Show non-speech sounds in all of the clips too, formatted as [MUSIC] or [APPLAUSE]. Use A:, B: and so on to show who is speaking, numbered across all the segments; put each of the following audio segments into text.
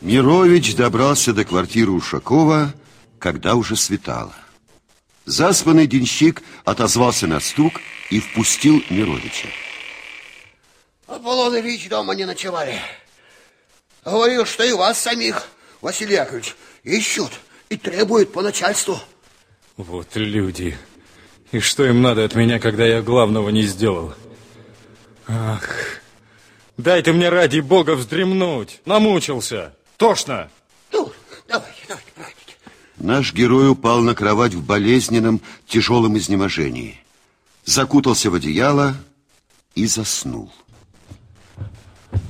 A: Мирович добрался до квартиры Ушакова, когда уже светало. Заспанный денщик отозвался на стук и впустил Мировича.
B: Аполлон Ильич дома не ночевали. Говорил, что и вас самих, Василий Яковлевич, ищут и требуют по начальству.
C: Вот люди. И что им надо от меня, когда я главного не сделал? Ах, дайте мне ради бога вздремнуть. Намучился. Тошно.
B: Ну, давайте, давайте, проходите.
A: Наш герой упал на кровать в болезненном, тяжелом изнеможении. Закутался в одеяло и заснул.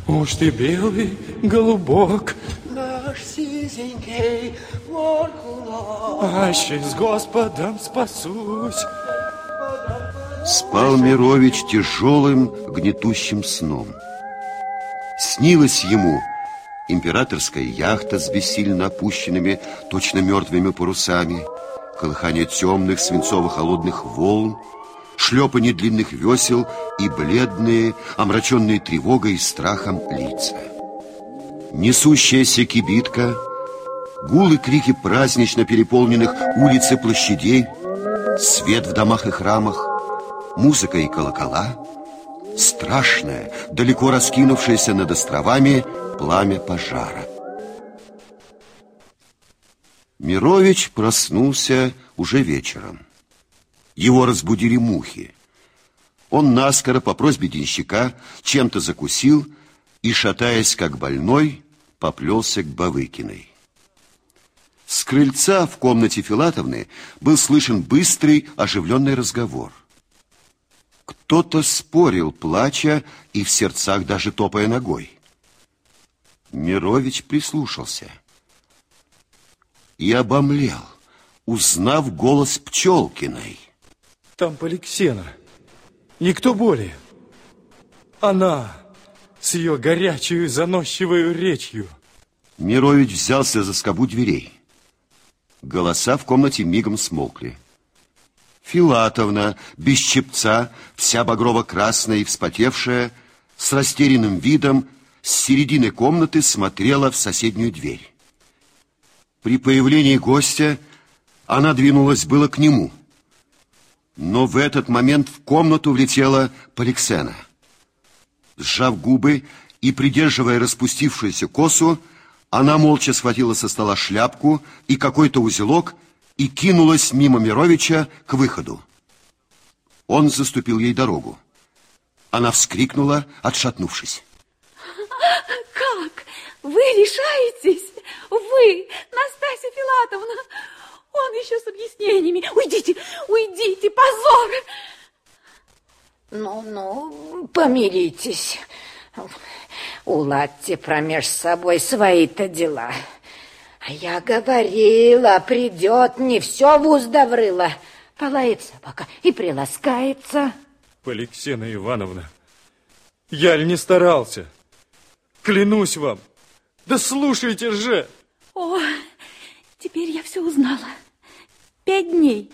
C: Уж ты белый голубок,
B: Наш сизенький Воркула.
C: аще с Господом спасусь.
A: Спал Мирович тяжелым, гнетущим сном. Снилась ему императорская яхта с бессильно опущенными, точно мертвыми парусами, колыхание темных свинцово-холодных волн, шлепанье длинных весел и бледные, омраченные тревогой и страхом лица. Несущаяся кибитка, гул и крики празднично переполненных улиц и площадей, свет в домах и храмах, музыка и колокола, страшное, далеко раскинувшееся над островами пламя пожара. Мирович проснулся уже вечером. Его разбудили мухи. Он наскоро по просьбе денщика чем-то закусил и, шатаясь как больной, поплелся к Бавыкиной. С крыльца в комнате Филатовны был слышен быстрый, оживленный разговор. Кто-то спорил, плача и в сердцах даже топая ногой. Мирович прислушался и обомлел, узнав голос Пчелкиной.
C: Там Поликсена. Никто более. Она с ее горячей заносчивой речью.
A: Мирович взялся за скобу дверей. Голоса в комнате мигом смолкли. Филатовна, без чепца, вся багрово-красная и вспотевшая, с растерянным видом, с середины комнаты смотрела в соседнюю дверь. При появлении гостя она двинулась было к нему. Но в этот момент в комнату влетела Поликсена. Сжав губы и придерживая распустившуюся косу, она молча схватила со стола шляпку и какой-то узелок и кинулась мимо Мировича к выходу. Он заступил ей дорогу. Она вскрикнула, отшатнувшись. [LAUGHS]
D: Как? Вы решаетесь? Вы, Настасья Филатовна? Он еще с объяснениями. Уйдите, уйдите, позор!
E: Ну-ну, помиритесь. Уладьте промеж собой свои-то дела. А я говорила, придет, не все в узда врыла. Полает собака и приласкается.
C: Поликсена Ивановна, я ли не старался? Клянусь вам. Да слушайте же!
D: О, теперь я все узнала. Пять дней.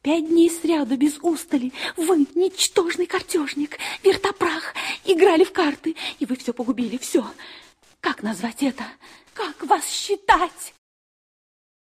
D: Пять дней сряду без устали. Вы, ничтожный картежник, вертопрах, играли в карты, и вы все погубили, все. Как назвать это? Как вас считать?